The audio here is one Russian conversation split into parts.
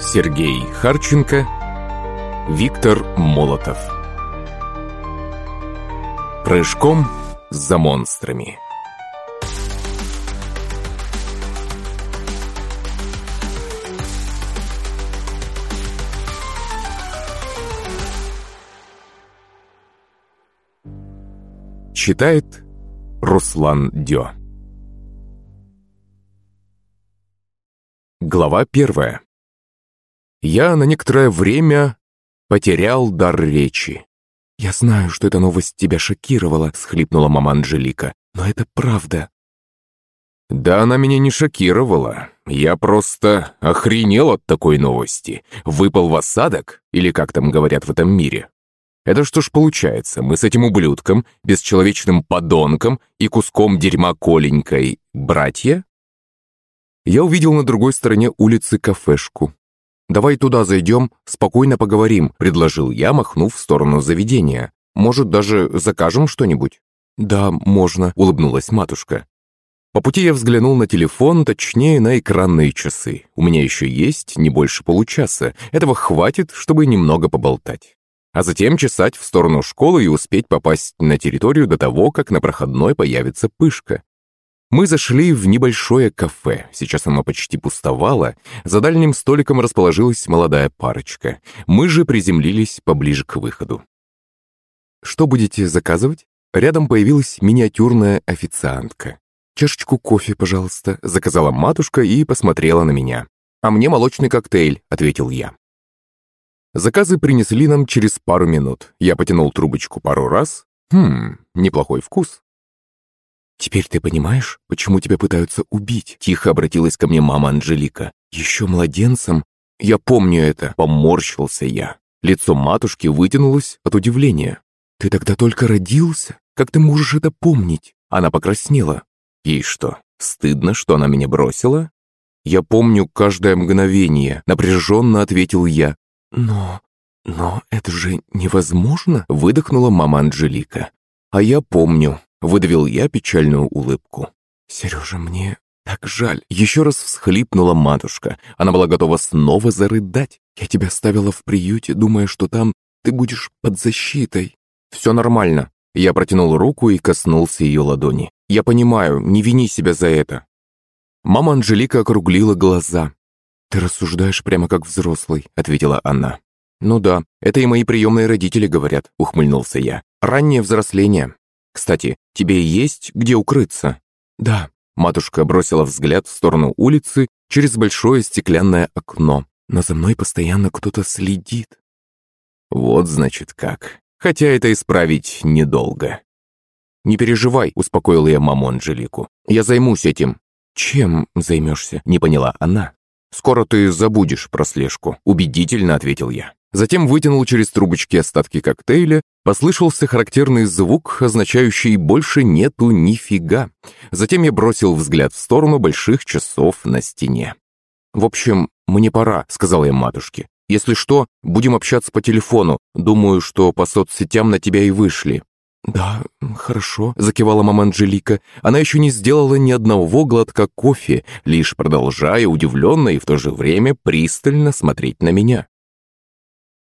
Сергей Харченко Виктор Молотов. Прыжком за монстрами. Читает Руслан Дё. Глава первая Я на некоторое время потерял дар речи. «Я знаю, что эта новость тебя шокировала», — схлипнула мама Анжелика. «Но это правда». «Да она меня не шокировала. Я просто охренел от такой новости. Выпал в осадок, или как там говорят в этом мире. Это что ж получается, мы с этим ублюдком, бесчеловечным подонком и куском дерьма Коленькой братья?» Я увидел на другой стороне улицы кафешку. «Давай туда зайдем, спокойно поговорим», — предложил я, махнув в сторону заведения. «Может, даже закажем что-нибудь?» «Да, можно», — улыбнулась матушка. По пути я взглянул на телефон, точнее, на экранные часы. У меня еще есть не больше получаса. Этого хватит, чтобы немного поболтать. А затем чесать в сторону школы и успеть попасть на территорию до того, как на проходной появится пышка. Мы зашли в небольшое кафе, сейчас оно почти пустовало, за дальним столиком расположилась молодая парочка. Мы же приземлились поближе к выходу. «Что будете заказывать?» Рядом появилась миниатюрная официантка. «Чашечку кофе, пожалуйста», — заказала матушка и посмотрела на меня. «А мне молочный коктейль», — ответил я. Заказы принесли нам через пару минут. Я потянул трубочку пару раз. Хм, неплохой вкус. «Теперь ты понимаешь, почему тебя пытаются убить?» Тихо обратилась ко мне мама Анжелика. «Еще младенцем?» «Я помню это», — поморщился я. Лицо матушки вытянулось от удивления. «Ты тогда только родился? Как ты можешь это помнить?» Она покраснела. «Ей что, стыдно, что она меня бросила?» «Я помню каждое мгновение», — напряженно ответил я. «Но... но это же невозможно», — выдохнула мама Анжелика. «А я помню. Выдавил я печальную улыбку. «Сережа, мне так жаль!» Еще раз всхлипнула матушка. Она была готова снова зарыдать. «Я тебя оставила в приюте, думая, что там ты будешь под защитой». «Все нормально». Я протянул руку и коснулся ее ладони. «Я понимаю, не вини себя за это». Мама Анжелика округлила глаза. «Ты рассуждаешь прямо как взрослый», — ответила она. «Ну да, это и мои приемные родители говорят», — ухмыльнулся я. «Раннее взросление. Кстати, тебе есть где укрыться?» «Да». Матушка бросила взгляд в сторону улицы через большое стеклянное окно. «Но за мной постоянно кто-то следит». «Вот, значит, как. Хотя это исправить недолго». «Не переживай», — успокоил я маму Анжелику. «Я займусь этим». «Чем займешься?» — не поняла она. «Скоро ты забудешь про слежку», — убедительно ответил я. Затем вытянул через трубочки остатки коктейля, послышался характерный звук, означающий «больше нету нифига». Затем я бросил взгляд в сторону больших часов на стене. «В общем, мне пора», — сказал я матушке. «Если что, будем общаться по телефону. Думаю, что по соцсетям на тебя и вышли». «Да, хорошо», — закивала мама Анжелика. Она еще не сделала ни одного глотка кофе, лишь продолжая удивленно и в то же время пристально смотреть на меня.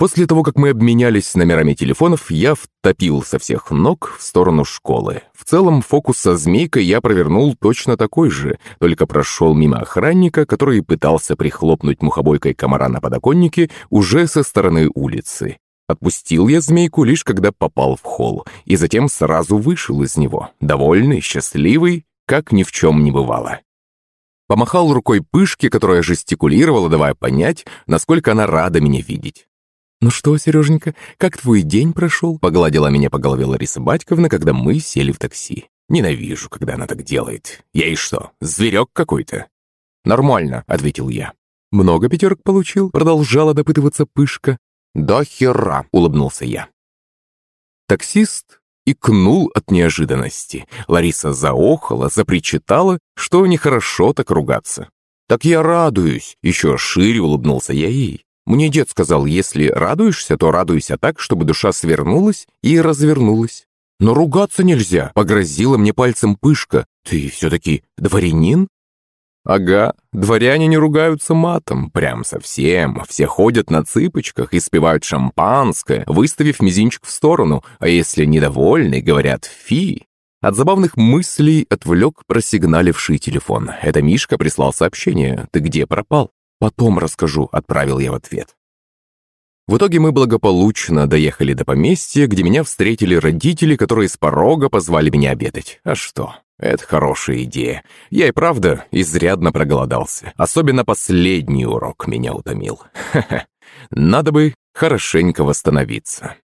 После того, как мы обменялись номерами телефонов, я втопил со всех ног в сторону школы. В целом, фокус со змейкой я провернул точно такой же, только прошел мимо охранника, который пытался прихлопнуть мухобойкой комара на подоконнике уже со стороны улицы. Отпустил я змейку лишь когда попал в холл, и затем сразу вышел из него, довольный, счастливый, как ни в чем не бывало. Помахал рукой пышки, которая жестикулировала, давая понять, насколько она рада меня видеть. «Ну что, Сереженька, как твой день прошел?» Погладила меня по голове Лариса Батьковна, когда мы сели в такси. Ненавижу, когда она так делает. Я и что, зверек какой-то? «Нормально», — ответил я. «Много пятерок получил?» — продолжала допытываться Пышка. «Да хера», — улыбнулся я. Таксист икнул от неожиданности. Лариса заохала, запричитала, что нехорошо так ругаться. «Так я радуюсь!» — еще шире улыбнулся я ей. Мне дед сказал, если радуешься, то радуйся так, чтобы душа свернулась и развернулась. Но ругаться нельзя, погрозила мне пальцем пышка. Ты все-таки дворянин? Ага, дворяне не ругаются матом, прям совсем. Все ходят на цыпочках и спевают шампанское, выставив мизинчик в сторону, а если недовольны, говорят «фи». От забавных мыслей отвлек просигналивший телефон. Это Мишка прислал сообщение «Ты где пропал?» «Потом расскажу», — отправил я в ответ. В итоге мы благополучно доехали до поместья, где меня встретили родители, которые с порога позвали меня обедать. А что? Это хорошая идея. Я и правда изрядно проголодался. Особенно последний урок меня утомил. Ха-ха. Надо бы хорошенько восстановиться.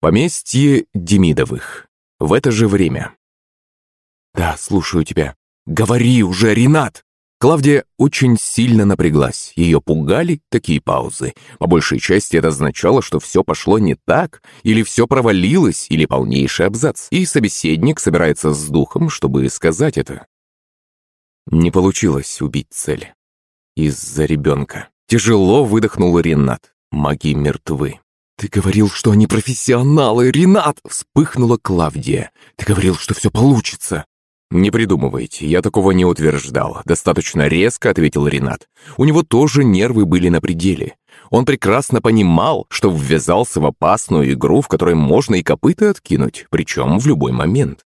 Поместье Демидовых. В это же время. «Да, слушаю тебя. Говори уже, Ренат!» Клавдия очень сильно напряглась. Ее пугали такие паузы. По большей части это означало, что все пошло не так, или все провалилось, или полнейший абзац. И собеседник собирается с духом, чтобы сказать это. Не получилось убить цель. Из-за ребенка. Тяжело выдохнул Ренат. Маги мертвы. «Ты говорил, что они профессионалы, Ренат!» Вспыхнула Клавдия. «Ты говорил, что все получится!» «Не придумывайте, я такого не утверждал», — достаточно резко ответил Ренат. У него тоже нервы были на пределе. Он прекрасно понимал, что ввязался в опасную игру, в которой можно и копыта откинуть, причем в любой момент.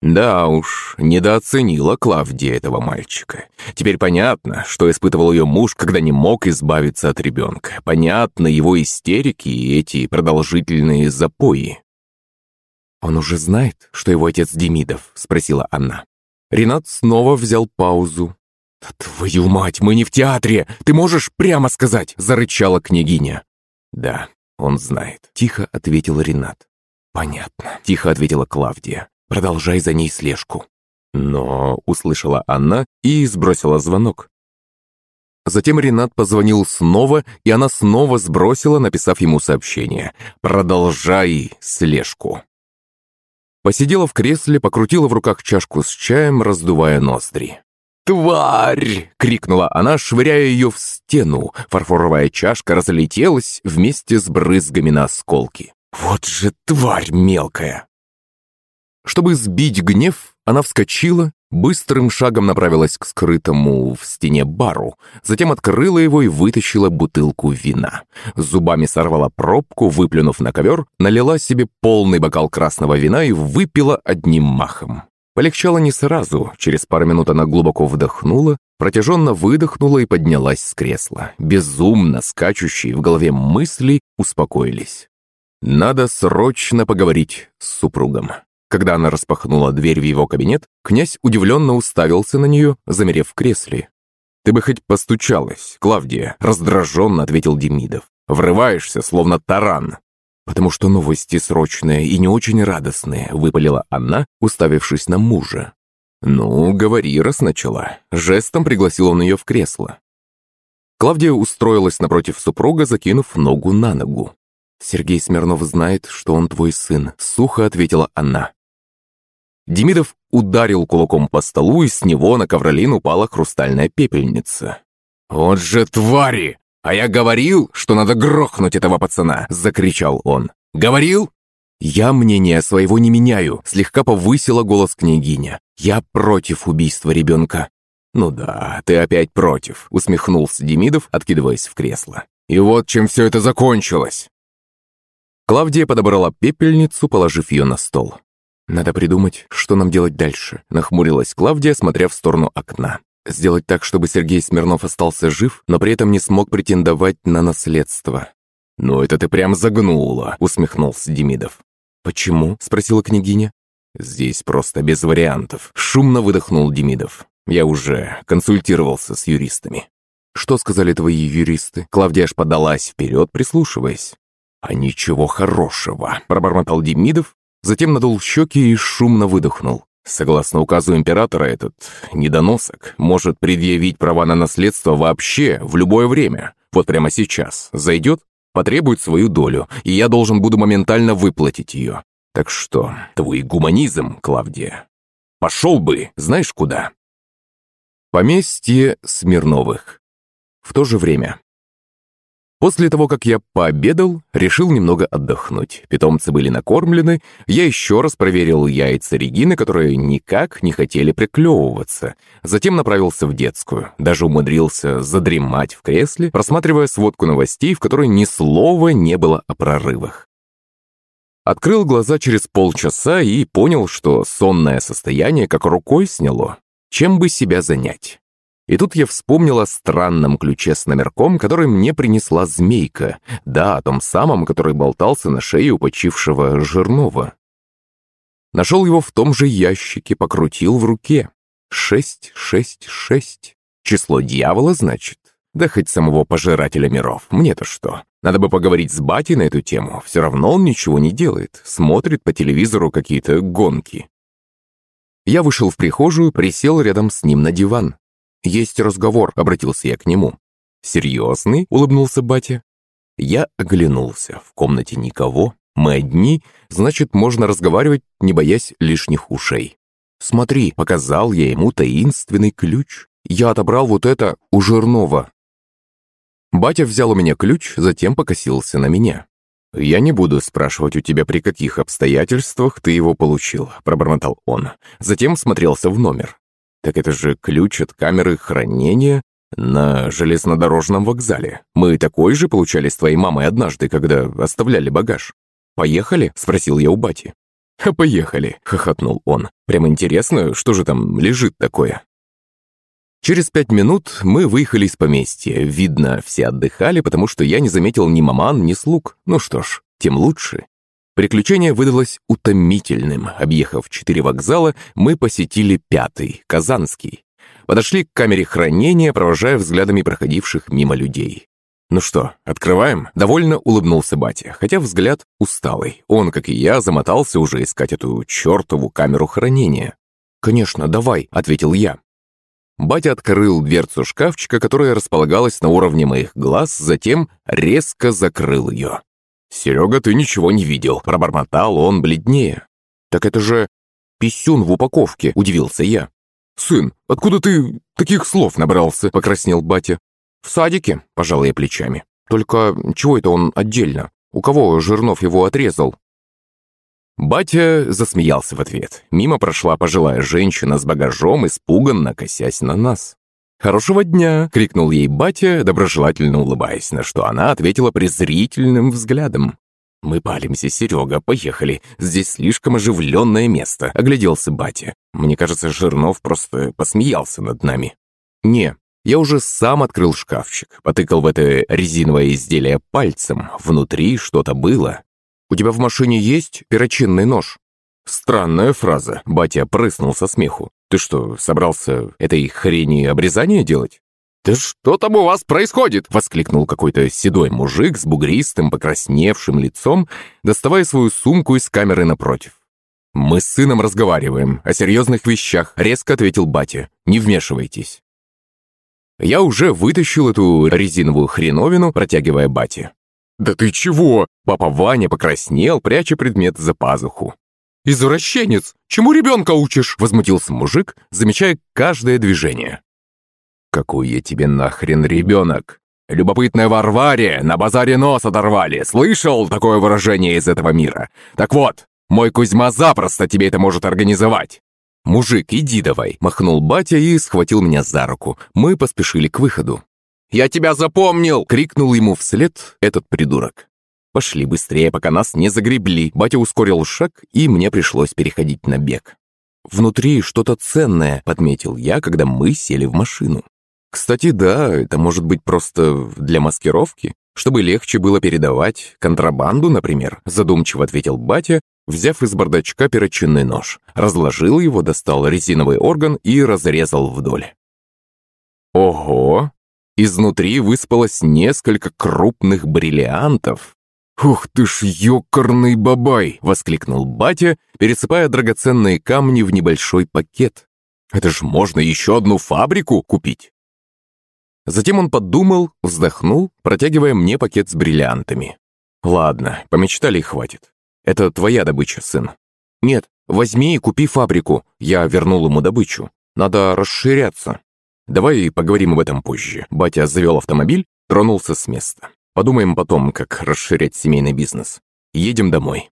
Да уж, недооценила Клавдия этого мальчика. Теперь понятно, что испытывал ее муж, когда не мог избавиться от ребенка. Понятно его истерики и эти продолжительные запои. «Он уже знает, что его отец Демидов?» — спросила она. Ренат снова взял паузу. «Да твою мать, мы не в театре! Ты можешь прямо сказать!» — зарычала княгиня. «Да, он знает», — тихо ответил Ренат. «Понятно», — тихо ответила Клавдия. «Продолжай за ней слежку». Но услышала она и сбросила звонок. Затем Ренат позвонил снова, и она снова сбросила, написав ему сообщение. «Продолжай слежку». Посидела в кресле, покрутила в руках чашку с чаем, раздувая ноздри. «Тварь!» — крикнула она, швыряя ее в стену. Фарфоровая чашка разлетелась вместе с брызгами на осколки. «Вот же тварь мелкая!» Чтобы сбить гнев, она вскочила, быстрым шагом направилась к скрытому в стене бару, затем открыла его и вытащила бутылку вина. Зубами сорвала пробку, выплюнув на ковер, налила себе полный бокал красного вина и выпила одним махом. Полегчало не сразу, через пару минут она глубоко вдохнула, протяженно выдохнула и поднялась с кресла. Безумно скачущие в голове мысли успокоились. Надо срочно поговорить с супругом. Когда она распахнула дверь в его кабинет, князь удивленно уставился на нее, замерев в кресле. «Ты бы хоть постучалась, Клавдия», — раздраженно ответил Демидов. «Врываешься, словно таран». «Потому что новости срочные и не очень радостные», — выпалила она, уставившись на мужа. «Ну, говори, раз начала». Жестом пригласил он ее в кресло. Клавдия устроилась напротив супруга, закинув ногу на ногу. «Сергей Смирнов знает, что он твой сын», — сухо ответила она. Демидов ударил кулаком по столу, и с него на ковролин упала хрустальная пепельница. «Вот же твари! А я говорил, что надо грохнуть этого пацана!» – закричал он. «Говорил?» «Я мнение своего не меняю», – слегка повысила голос княгиня. «Я против убийства ребенка». «Ну да, ты опять против», – усмехнулся Демидов, откидываясь в кресло. «И вот чем все это закончилось». Клавдия подобрала пепельницу, положив ее на стол. «Надо придумать, что нам делать дальше», — нахмурилась Клавдия, смотря в сторону окна. «Сделать так, чтобы Сергей Смирнов остался жив, но при этом не смог претендовать на наследство». «Ну это ты прям загнула», — усмехнулся Демидов. «Почему?» — спросила княгиня. «Здесь просто без вариантов», — шумно выдохнул Демидов. «Я уже консультировался с юристами». «Что сказали твои юристы?» Клавдия аж подалась вперед, прислушиваясь. «А ничего хорошего», — пробормотал Демидов Затем надул щеки и шумно выдохнул. Согласно указу императора, этот недоносок может предъявить права на наследство вообще в любое время. Вот прямо сейчас. Зайдет, потребует свою долю, и я должен буду моментально выплатить ее. Так что, твой гуманизм, Клавдия, пошел бы, знаешь куда? Поместье Смирновых. В то же время После того, как я пообедал, решил немного отдохнуть. Питомцы были накормлены, я еще раз проверил яйца Регины, которые никак не хотели приклевываться. Затем направился в детскую, даже умудрился задремать в кресле, просматривая сводку новостей, в которой ни слова не было о прорывах. Открыл глаза через полчаса и понял, что сонное состояние как рукой сняло. Чем бы себя занять? И тут я вспомнил о странном ключе с номерком, который мне принесла змейка. Да, о том самом, который болтался на шее у почившего Жирнова. Нашел его в том же ящике, покрутил в руке. Шесть, шесть, шесть. Число дьявола, значит? Да хоть самого пожирателя миров. Мне-то что? Надо бы поговорить с батей на эту тему. Все равно он ничего не делает. Смотрит по телевизору какие-то гонки. Я вышел в прихожую, присел рядом с ним на диван. «Есть разговор», — обратился я к нему. «Серьезный?» — улыбнулся батя. Я оглянулся. В комнате никого. Мы одни, значит, можно разговаривать, не боясь лишних ушей. «Смотри», — показал я ему таинственный ключ. «Я отобрал вот это у Жирнова». Батя взял у меня ключ, затем покосился на меня. «Я не буду спрашивать у тебя, при каких обстоятельствах ты его получил», — пробормотал он. Затем смотрелся в номер. Так это же ключ от камеры хранения на железнодорожном вокзале. Мы такой же получали с твоей мамой однажды, когда оставляли багаж. «Поехали?» – спросил я у бати. «А поехали», – хохотнул он. «Прям интересно, что же там лежит такое?» Через пять минут мы выехали из поместья. Видно, все отдыхали, потому что я не заметил ни маман, ни слуг. Ну что ж, тем лучше. Приключение выдалось утомительным. Объехав четыре вокзала, мы посетили пятый, Казанский. Подошли к камере хранения, провожая взглядами проходивших мимо людей. «Ну что, открываем?» – довольно улыбнулся батя, хотя взгляд усталый. Он, как и я, замотался уже искать эту чертову камеру хранения. «Конечно, давай», – ответил я. Батя открыл дверцу шкафчика, которая располагалась на уровне моих глаз, затем резко закрыл ее. «Серега, ты ничего не видел», – пробормотал он бледнее. «Так это же писюн в упаковке», – удивился я. «Сын, откуда ты таких слов набрался?» – покраснел батя. «В садике», – пожал я плечами. «Только чего это он отдельно? У кого Жирнов его отрезал?» Батя засмеялся в ответ. Мимо прошла пожилая женщина с багажом, испуганно косясь на нас. «Хорошего дня!» — крикнул ей батя, доброжелательно улыбаясь, на что она ответила презрительным взглядом. «Мы палимся, Серега, поехали. Здесь слишком оживленное место», — огляделся батя. «Мне кажется, Жирнов просто посмеялся над нами». «Не, я уже сам открыл шкафчик, потыкал в это резиновое изделие пальцем. Внутри что-то было. У тебя в машине есть перочинный нож?» Странная фраза. Батя прыснул со смеху. Ты что, собрался этой хрени обрезание делать? «Да что там у вас происходит?» — воскликнул какой-то седой мужик с бугристым, покрасневшим лицом, доставая свою сумку из камеры напротив. «Мы с сыном разговариваем о серьезных вещах», — резко ответил батя. «Не вмешивайтесь». Я уже вытащил эту резиновую хреновину, протягивая бате. «Да ты чего?» Папа Ваня покраснел, пряча предмет за пазуху. «Извращенец! Чему ребенка учишь?» – возмутился мужик, замечая каждое движение. «Какой я тебе нахрен ребенок? Любопытная Варваре на базаре нос оторвали. Слышал такое выражение из этого мира? Так вот, мой Кузьма запросто тебе это может организовать». «Мужик, иди давай!» – махнул батя и схватил меня за руку. Мы поспешили к выходу. «Я тебя запомнил!» – крикнул ему вслед этот придурок. Пошли быстрее, пока нас не загребли. Батя ускорил шаг, и мне пришлось переходить на бег. «Внутри что-то ценное», — подметил я, когда мы сели в машину. «Кстати, да, это может быть просто для маскировки, чтобы легче было передавать контрабанду, например», — задумчиво ответил батя, взяв из бардачка перочинный нож. Разложил его, достал резиновый орган и разрезал вдоль. «Ого!» Изнутри выспалось несколько крупных бриллиантов. «Ух ты ж, ёкарный бабай!» — воскликнул батя, пересыпая драгоценные камни в небольшой пакет. «Это ж можно еще одну фабрику купить!» Затем он подумал, вздохнул, протягивая мне пакет с бриллиантами. «Ладно, помечтали и хватит. Это твоя добыча, сын». «Нет, возьми и купи фабрику». Я вернул ему добычу. Надо расширяться. «Давай поговорим об этом позже». Батя завел автомобиль, тронулся с места. Подумаем потом, как расширять семейный бизнес. Едем домой.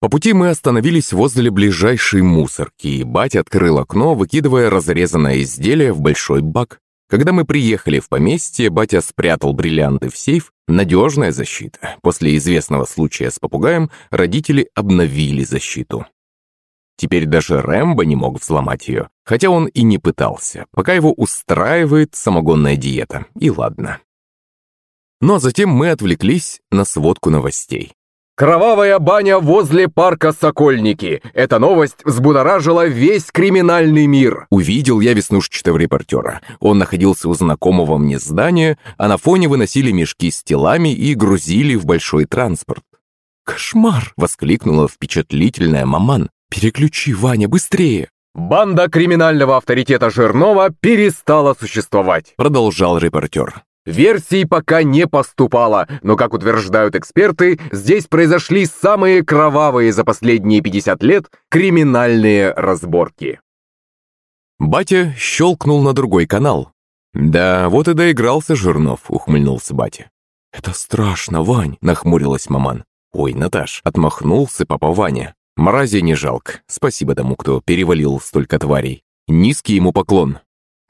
По пути мы остановились возле ближайшей мусорки, и батя открыл окно, выкидывая разрезанное изделие в большой бак. Когда мы приехали в поместье, батя спрятал бриллианты в сейф. Надежная защита. После известного случая с попугаем родители обновили защиту. Теперь даже Рэмбо не мог взломать ее, хотя он и не пытался, пока его устраивает самогонная диета. И ладно. Но затем мы отвлеклись на сводку новостей. Кровавая баня возле парка Сокольники. Эта новость взбудоражила весь криминальный мир. Увидел я веснушчатого репортера. Он находился у знакомого мне здания, а на фоне выносили мешки с телами и грузили в большой транспорт. «Кошмар!» — воскликнула впечатлительная маман. «Переключи, Ваня, быстрее!» «Банда криминального авторитета Жирнова перестала существовать», — продолжал репортер. Версий пока не поступало, но, как утверждают эксперты, здесь произошли самые кровавые за последние 50 лет криминальные разборки. Батя щелкнул на другой канал. «Да, вот и доигрался Жирнов», — ухмыльнулся батя. «Это страшно, Вань», — нахмурилась маман. «Ой, Наташ», — отмахнулся папа Ваня. «Мрази не жалко. Спасибо тому, кто перевалил столько тварей. Низкий ему поклон».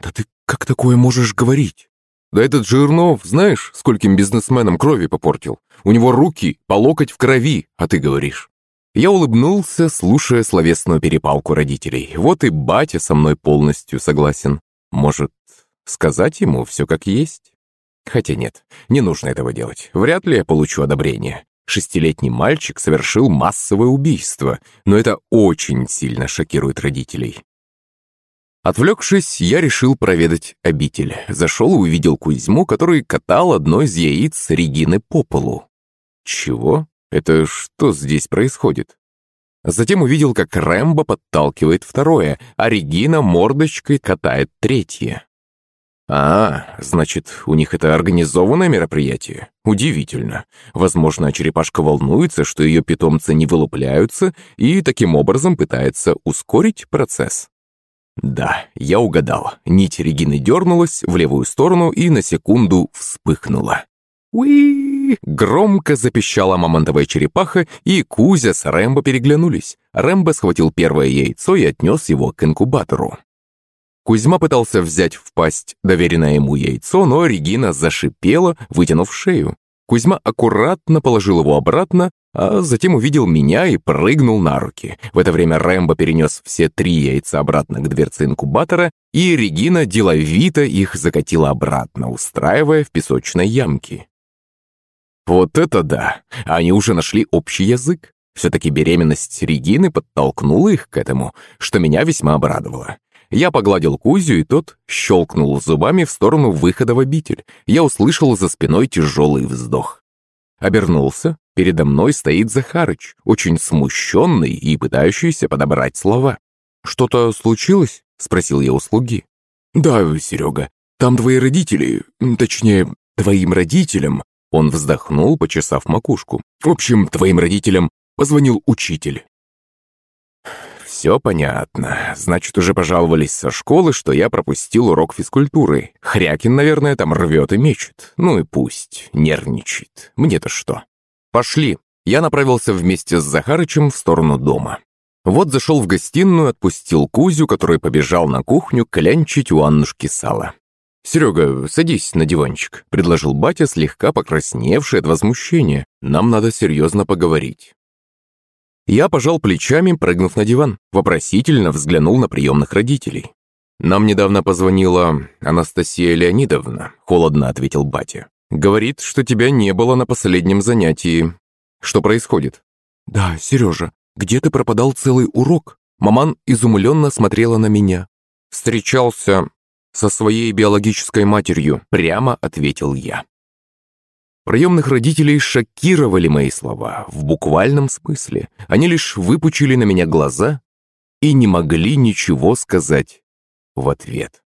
«Да ты как такое можешь говорить?» Да этот Жирнов, знаешь, скольким бизнесменам крови попортил? У него руки по локоть в крови, а ты говоришь. Я улыбнулся, слушая словесную перепалку родителей. Вот и батя со мной полностью согласен. Может, сказать ему все как есть? Хотя нет, не нужно этого делать. Вряд ли я получу одобрение. Шестилетний мальчик совершил массовое убийство, но это очень сильно шокирует родителей. Отвлекшись, я решил проведать обитель. Зашел и увидел Кузьму, который катал одно из яиц Регины по полу. Чего? Это что здесь происходит? Затем увидел, как Рэмбо подталкивает второе, а Регина мордочкой катает третье. А, значит, у них это организованное мероприятие? Удивительно. Возможно, черепашка волнуется, что ее питомцы не вылупляются и таким образом пытается ускорить процесс. Да, я угадал. Нить Регины дернулась в левую сторону и на секунду вспыхнула. Уи! Громко запищала мамонтовая черепаха, и Кузя с Рэмбо переглянулись. Рэмбо схватил первое яйцо и отнес его к инкубатору. Кузьма пытался взять в пасть доверенное ему яйцо, но Регина зашипела, вытянув шею. Кузьма аккуратно положил его обратно, а затем увидел меня и прыгнул на руки. В это время Рэмбо перенес все три яйца обратно к дверце инкубатора, и Регина деловито их закатила обратно, устраивая в песочной ямке. Вот это да! Они уже нашли общий язык. Все-таки беременность Регины подтолкнула их к этому, что меня весьма обрадовало. Я погладил Кузю, и тот щелкнул зубами в сторону выхода в обитель. Я услышал за спиной тяжелый вздох. Обернулся. Передо мной стоит Захарыч, очень смущенный и пытающийся подобрать слова. «Что-то случилось?» — спросил я у слуги. «Да, Серега, там твои родители, точнее, твоим родителям...» Он вздохнул, почесав макушку. «В общем, твоим родителям позвонил учитель. «Все понятно. Значит, уже пожаловались со школы, что я пропустил урок физкультуры. Хрякин, наверное, там рвет и мечет. Ну и пусть. Нервничает. Мне-то что?» «Пошли». Я направился вместе с Захарычем в сторону дома. Вот зашел в гостиную, отпустил Кузю, который побежал на кухню клянчить у Аннушки сало. «Серега, садись на диванчик», — предложил батя, слегка покрасневший от возмущения. «Нам надо серьезно поговорить». Я пожал плечами, прыгнув на диван, вопросительно взглянул на приемных родителей. «Нам недавно позвонила Анастасия Леонидовна», — холодно ответил батя. «Говорит, что тебя не было на последнем занятии. Что происходит?» «Да, Сережа, где ты пропадал целый урок?» Маман изумленно смотрела на меня. «Встречался со своей биологической матерью», — прямо ответил я. Приемных родителей шокировали мои слова, в буквальном смысле. Они лишь выпучили на меня глаза и не могли ничего сказать в ответ.